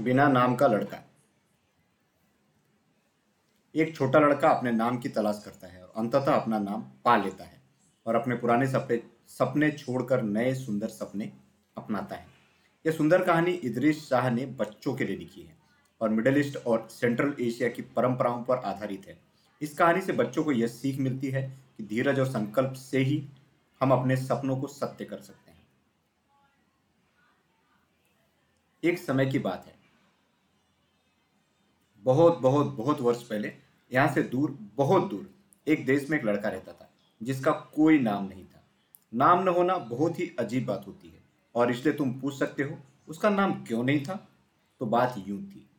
बिना नाम का लड़का एक छोटा लड़का अपने नाम की तलाश करता है और अंततः अपना नाम पा लेता है और अपने पुराने सपने सपने छोड़कर नए सुंदर सपने अपनाता है। यह सुंदर कहानी इदरीश शाह ने बच्चों के लिए लिखी है और मिडल ईस्ट और सेंट्रल एशिया की परंपराओं पर आधारित है। इस कहानी से बच्चों को यह सीख मिलती है कि धीरज और संकल्प से ही हम अपने सपनों को सत्य कर सकते हैं। एक समय की बात है। बहुत बहुत बहुत वर्ष पहले, यहाँ से दूर, बहुत दूर, एक देश में एक लड़का रहता था, जिसका कोई नाम नहीं था। नाम न होना बहुत ही अजीब बात होती है, और इसलिए तुम पूछ सकते हो, उसका नाम क्यों नहीं था? तो बात यूँ थी।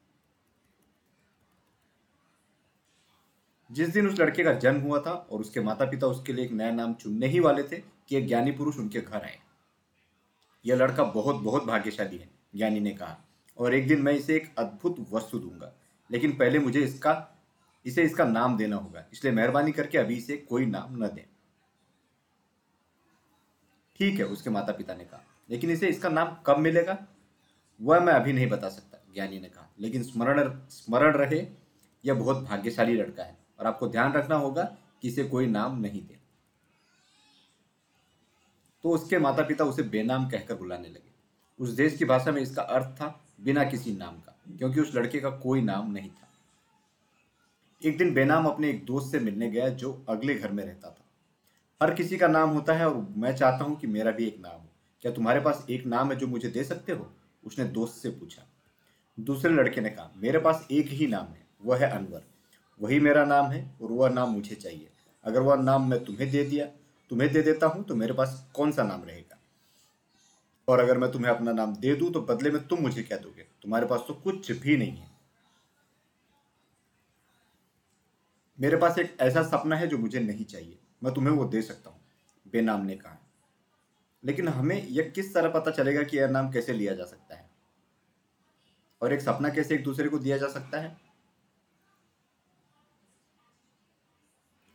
जिस दिन उस लड़के का जन्म हुआ था, और उसके माता पिता उसके लिए एक नया नाम चुनने ही वाले थे, कि एक ज्ञानी पुरुष उनके घर आए। यह लड़का बहुत बहुत भाग्यशाली है, ज्ञानी ने कहा। और एक दिन मैं इसे एक अद्भुत वस्तु दूँगा। लेकिन पहले मुझे इसका, इसे इसका नाम देना होगा। इसलिए मेहरबानी करके अभी इसे कोई नाम न दें। ठीक है, उसके माता पिता ने कहा। लेकिन इसे इसका नाम कब मिलेगा? वह मैं अभी नहीं बता सकता, ज्ञानी ने कहा। लेकिन स्मरण स्मरण रहे, यह बहुत भाग्यशाली लड़का है और आपको ध्यान रखना होगा कि इसे कोई नाम नहीं दे। तो उसके माता पिता उसे बेनाम कहकर बुलाने लगे। उस देश की भाषा में इसका अर्थ था बिना किसी नाम का, क्योंकि उस लड़के का कोई नाम नहीं था। एक दिन बेनाम अपने एक दोस्त से मिलने गया जो अगले घर में रहता था। हर किसी का नाम होता है और मैं चाहता हूँ कि मेरा भी एक नाम हो। क्या तुम्हारे पास एक नाम है जो मुझे दे सकते हो? उसने दोस्त से पूछा। दूसरे लड़के ने कहा, मेरे पास एक ही नाम है, वह है अनवर। वही मेरा नाम है और वह नाम मुझे चाहिए। अगर वह नाम मैं तुम्हें दे दिया, तुम्हें दे देता हूँ तो मेरे पास कौन सा नाम रहेगा? और अगर मैं तुम्हें अपना नाम दे दूँ तो बदले में तुम मुझे क्या दोगे। तुम्हारे पास तो कुछ भी नहीं है। मेरे पास एक ऐसा सपना है जो मुझे नहीं चाहिए। मैं तुम्हें वो दे सकता हूँ, बेनाम ने कहा। लेकिन हमें यह किस तरह पता चलेगा कि यह नाम कैसे लिया जा सकता है? और एक सपना कैसे एक दूसरे को दिया जा सकता है?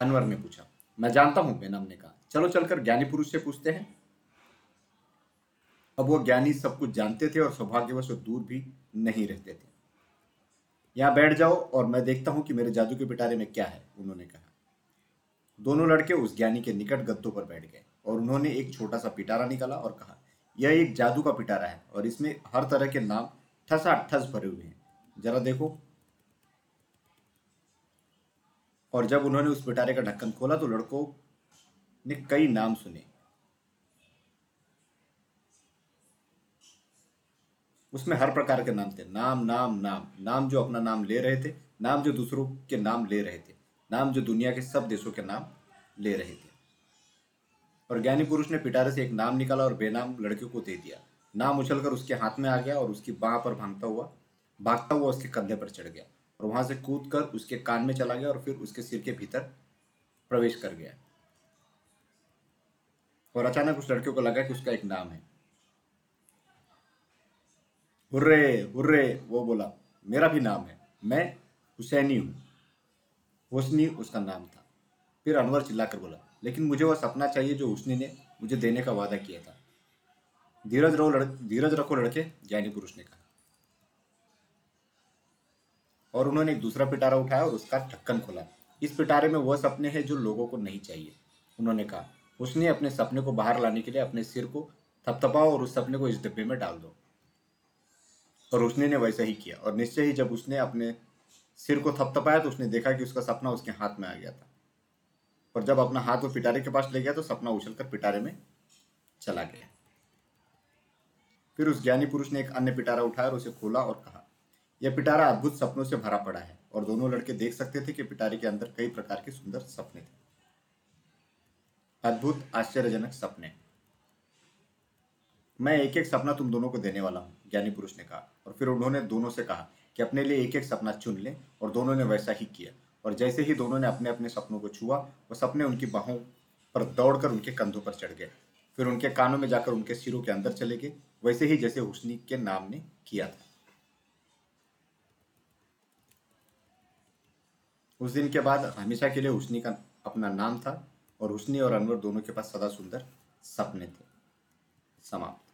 अनवर ने पूछा। मैं जानता हूँ, बेनाम ने कहा। चलो चलकर ज्ञानी पुरुष से पूछते हैं। अब वो ज्ञानी सब कुछ जानते थे और सौभाग्यवश दूर भी नहीं रहते थे। यहाँ बैठ जाओ और मैं देखता हूँ कि मेरे जादू के पिटारे में क्या है, उन्होंने कहा। दोनों लड़के उस ज्ञानी के निकट गद्दों पर बैठ गए और उन्होंने एक छोटा सा पिटारा निकाला और कहा, यह एक जादू का पिटारा है और इसमें हर तरह के नाम ठसा ठस भरे हुए हैं। जरा देखो। और जब उन्होंने उस पिटारे का ढक्कन खोला तो लड़कों ने कई नाम सुने। उसमें हर प्रकार के नाम थे। नाम नाम नाम। नाम जो अपना नाम ले रहे थे, नाम जो दूसरों के नाम ले रहे थे, नाम जो दुनिया के सब देशों के नाम ले रहे थे। और ज्ञानी पुरुष ने पिटारे से एक नाम निकाला और बेनाम लड़के को दे दिया। नाम उछलकर उसके हाथ में आ गया और उसकी बाह पर भागता हुआ भागता हुआ उसके कंधे पर चढ़ गया और वहाँ से कूद कर उसके कान में चला गया और फिर उसके सिर के भीतर प्रवेश कर गया। और अचानक उस लड़के को लगा कि उसका एक नाम है। हुर्रे हुर्रे वो बोला मेरा भी नाम है मैं हुसैनी हूँ हुसनी उसका नाम था फिर अनवर चिल्लाकर बोला लेकिन मुझे वह सपना चाहिए जो हुसनी ने मुझे देने का वादा किया था धीरज रहो लड़ धीरज रखो लड़के ज्ञानी पुरुष ने कहा और उन्होंने एक दूसरा पिटारा उठाया और उसका ढक्कन खोला इस पिटारे में वह सपने हैं जो लोगों को नहीं चाहिए उन्होंने कहा उसने अपने सपने को बाहर लाने के लिए अपने सिर को थपथपाओ और उस सपने को इस डिब्बे में डाल दो और उसने ने वैसा ही किया। और निश्चय ही जब उसने अपने सिर को थपथपाया तो उसने देखा कि उसका सपना उसके हाथ में आ गया था। और जब अपना हाथ वो पिटारे के पास ले गया तो सपना उछलकर पिटारे में चला गया। फिर उस ज्ञानी पुरुष ने एक अन्य पिटारा उठाया और उसे खोला और कहा, यह पिटारा अद्भुत सपनों से भरा पड़ा है और दोनों लड़के देख सकते थे कि पिटारे के अंदर कई प्रकार के सुंदर सपने थे। अद्भुत, आश्चर्यजनक सपने। मैं एक एक सपना तुम दोनों को देने वाला हूँ, ज्ञानी पुरुष ने कहा। और फिर उन्होंने दोनों से कहा कि अपने लिए एक एक सपना चुन लें, और दोनों ने वैसा ही किया। और जैसे ही दोनों ने अपने अपने सपनों को छुआ, वो सपने उनकी बाहों पर दौड़कर उनके कंधों पर चढ़ गए। फिर उनके कानों में जाकर उनके सिरों के अंदर चले गए, वैसे ही जैसे हुसनी के नाम ने किया था। उस दिन के बाद हमेशा के लिए हुसनी का अपना नाम था, और हुसनी और अनवर दोनों के पास सदा सुंदर सपने थे। समाप्त।